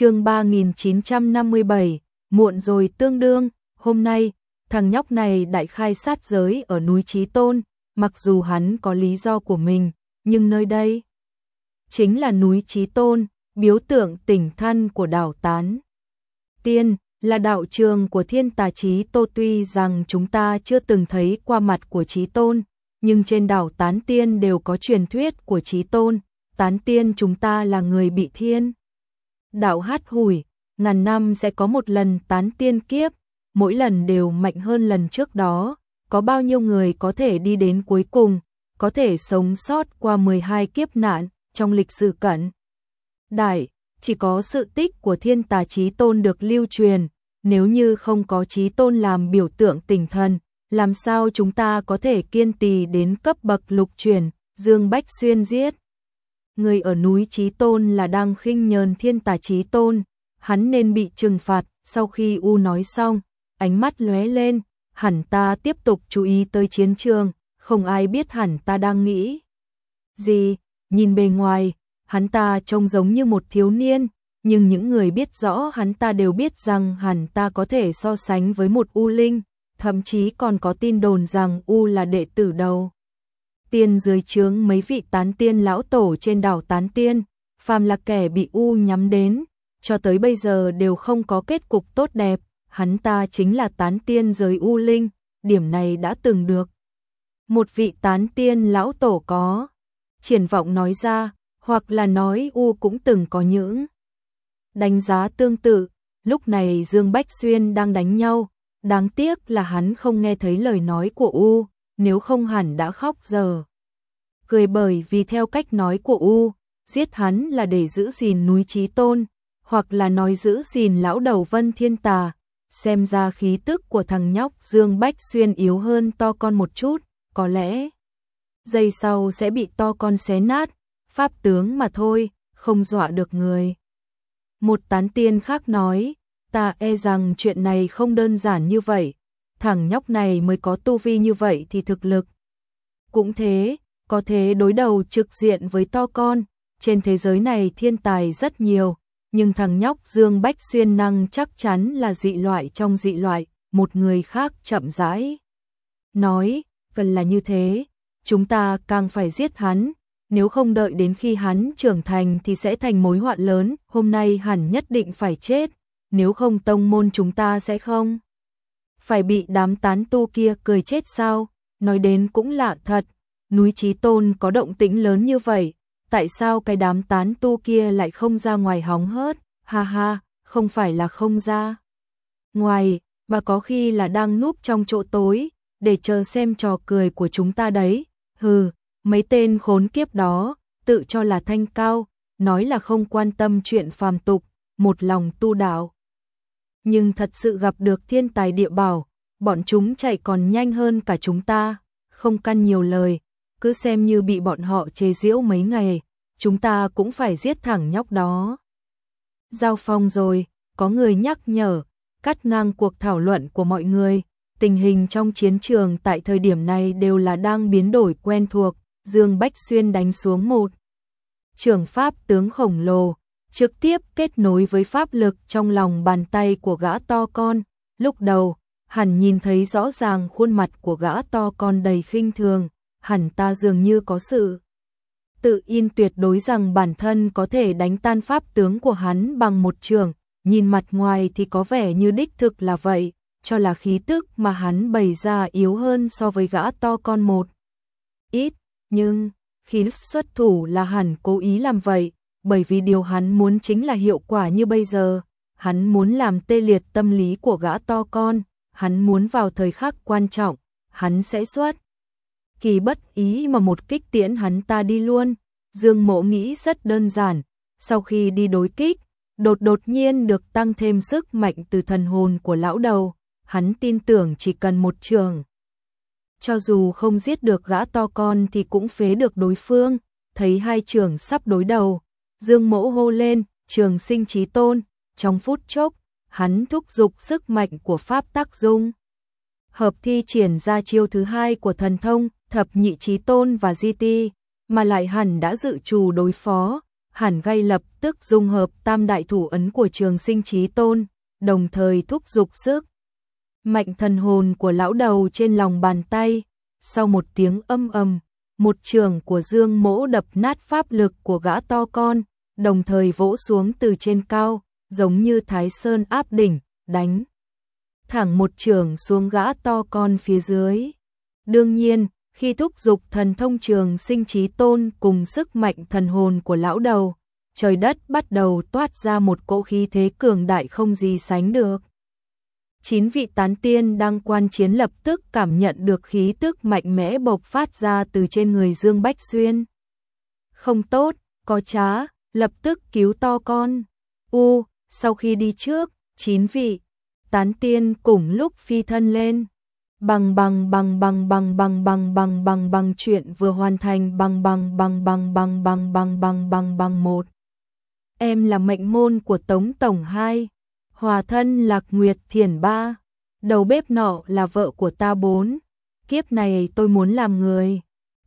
chương 3957, muộn rồi tương đương, hôm nay, thằng nhóc này đại khai sát giới ở núi Trí Tôn, mặc dù hắn có lý do của mình, nhưng nơi đây chính là núi Trí Tôn, biếu tượng tỉnh thân của đảo Tán. Tiên là đạo trường của thiên tà Trí Tô tuy rằng chúng ta chưa từng thấy qua mặt của Trí Tôn, nhưng trên đảo Tán Tiên đều có truyền thuyết của Trí Tôn, Tán Tiên chúng ta là người bị thiên. Đạo hát hủi, ngàn năm sẽ có một lần Tán Tiên kiếp, mỗi lần đều mạnh hơn lần trước đó, có bao nhiêu người có thể đi đến cuối cùng, có thể sống sót qua 12 kiếp nạn trong lịch sử cận. Đại, chỉ có sự tích của thiên tà trí tôn được lưu truyền, nếu như không có trí tôn làm biểu tượng tình thần, làm sao chúng ta có thể kiên trì đến cấp bậc lục truyền, Dương Bách Xuyên giết. Người ở núi Trí Tôn là đang khinh nhờn thiên tà Trí Tôn, hắn nên bị trừng phạt, sau khi U nói xong, ánh mắt lóe lên, hẳn ta tiếp tục chú ý tới chiến trường, không ai biết hẳn ta đang nghĩ. Gì, nhìn bề ngoài, hắn ta trông giống như một thiếu niên, nhưng những người biết rõ hắn ta đều biết rằng hẳn ta có thể so sánh với một U Linh, thậm chí còn có tin đồn rằng U là đệ tử đầu. Tiên dưới trướng mấy vị tán tiên lão tổ trên đảo tán tiên, phàm là kẻ bị U nhắm đến, cho tới bây giờ đều không có kết cục tốt đẹp, hắn ta chính là tán tiên giới U Linh, điểm này đã từng được. Một vị tán tiên lão tổ có, triển vọng nói ra, hoặc là nói U cũng từng có những đánh giá tương tự, lúc này Dương Bách Xuyên đang đánh nhau, đáng tiếc là hắn không nghe thấy lời nói của U, nếu không hẳn đã khóc giờ. Cười bởi vì theo cách nói của U, giết hắn là để giữ gìn núi trí tôn, hoặc là nói giữ gìn lão đầu vân thiên tà, xem ra khí tức của thằng nhóc Dương Bách Xuyên yếu hơn to con một chút, có lẽ giây sau sẽ bị to con xé nát, pháp tướng mà thôi, không dọa được người. Một tán tiên khác nói, ta e rằng chuyện này không đơn giản như vậy, thằng nhóc này mới có tu vi như vậy thì thực lực. Cũng thế, có thế đối đầu trực diện với to con, trên thế giới này thiên tài rất nhiều, nhưng thằng nhóc Dương Bách Xuyên năng chắc chắn là dị loại trong dị loại, một người khác chậm rãi. Nói, cần là như thế, chúng ta càng phải giết hắn, nếu không đợi đến khi hắn trưởng thành thì sẽ thành mối hoạn lớn, hôm nay hẳn nhất định phải chết, nếu không tông môn chúng ta sẽ không. Phải bị đám tán tu kia cười chết sao, nói đến cũng lạ thật, núi chí Tôn có động tĩnh lớn như vậy, tại sao cái đám tán tu kia lại không ra ngoài hóng hớt, ha ha, không phải là không ra. Ngoài, mà có khi là đang núp trong chỗ tối, để chờ xem trò cười của chúng ta đấy, hừ, mấy tên khốn kiếp đó, tự cho là thanh cao, nói là không quan tâm chuyện phàm tục, một lòng tu đạo. Nhưng thật sự gặp được thiên tài địa bảo, bọn chúng chạy còn nhanh hơn cả chúng ta, không căn nhiều lời, cứ xem như bị bọn họ chế giễu mấy ngày, chúng ta cũng phải giết thẳng nhóc đó. Giao phong rồi, có người nhắc nhở, cắt ngang cuộc thảo luận của mọi người, tình hình trong chiến trường tại thời điểm này đều là đang biến đổi quen thuộc, Dương Bách Xuyên đánh xuống một. Trường pháp tướng khổng lồ, trực tiếp kết nối với pháp lực trong lòng bàn tay của gã to con, lúc đầu, hẳn nhìn thấy rõ ràng khuôn mặt của gã to con đầy khinh thường, hẳn ta dường như có sự tự in tuyệt đối rằng bản thân có thể đánh tan pháp tướng của hắn bằng một trường, nhìn mặt ngoài thì có vẻ như đích thực là vậy, cho là khí tức mà hắn bày ra yếu hơn so với gã to con một. Ít, nhưng, khi xuất thủ là hẳn cố ý làm vậy, bởi vì điều hắn muốn chính là hiệu quả như bây giờ, hắn muốn làm tê liệt tâm lý của gã to con, hắn muốn vào thời khắc quan trọng, hắn sẽ xuất kỳ bất ý mà một kích tiễn hắn ta đi luôn. Dương mộ nghĩ rất đơn giản, sau khi đi đối kích, đột đột nhiên được tăng thêm sức mạnh từ thần hồn của lão đầu, hắn tin tưởng chỉ cần một trường. Cho dù không giết được gã to con thì cũng phế được đối phương, thấy hai trường sắp đối đầu, Dương Mẫu hô lên, trường sinh trí tôn, trong phút chốc, hắn thúc giục sức mạnh của pháp tác dung. Hợp thi triển ra chiêu thứ hai của thần thông, thập nhị trí tôn và di ti, mà lại hẳn đã dự trù đối phó, hẳn gây lập tức dung hợp tam đại thủ ấn của trường sinh trí tôn, đồng thời thúc dục sức. Mạnh thần hồn của lão đầu trên lòng bàn tay, sau một tiếng âm ầm, một trường của dương mỗ đập nát pháp lực của gã to con, đồng thời vỗ xuống từ trên cao, giống như thái sơn áp đỉnh, đánh. Thẳng một trường xuống gã to con phía dưới. Đương nhiên, khi thúc dục thần thông trường sinh trí tôn cùng sức mạnh thần hồn của lão đầu, trời đất bắt đầu toát ra một cỗ khí thế cường đại không gì sánh được. Chín vị tán tiên đang quan chiến lập tức cảm nhận được khí tức mạnh mẽ bộc phát ra từ trên người Dương Bách Xuyên. Không tốt, có trá, lập tức cứu to con. U, sau khi đi trước, chín vị tán tiên cùng lúc phi thân lên. Bằng bằng bằng bằng bằng bằng bằng bằng bằng bằng chuyện vừa hoàn thành bằng bằng bằng bằng bằng bằng bằng bằng bằng bằng một. Em là mệnh môn của Tống Tổng 2, hòa thân Lạc Nguyệt Thiền ba, đầu bếp nọ là vợ của ta bốn. Kiếp này tôi muốn làm người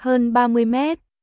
hơn 30 mét,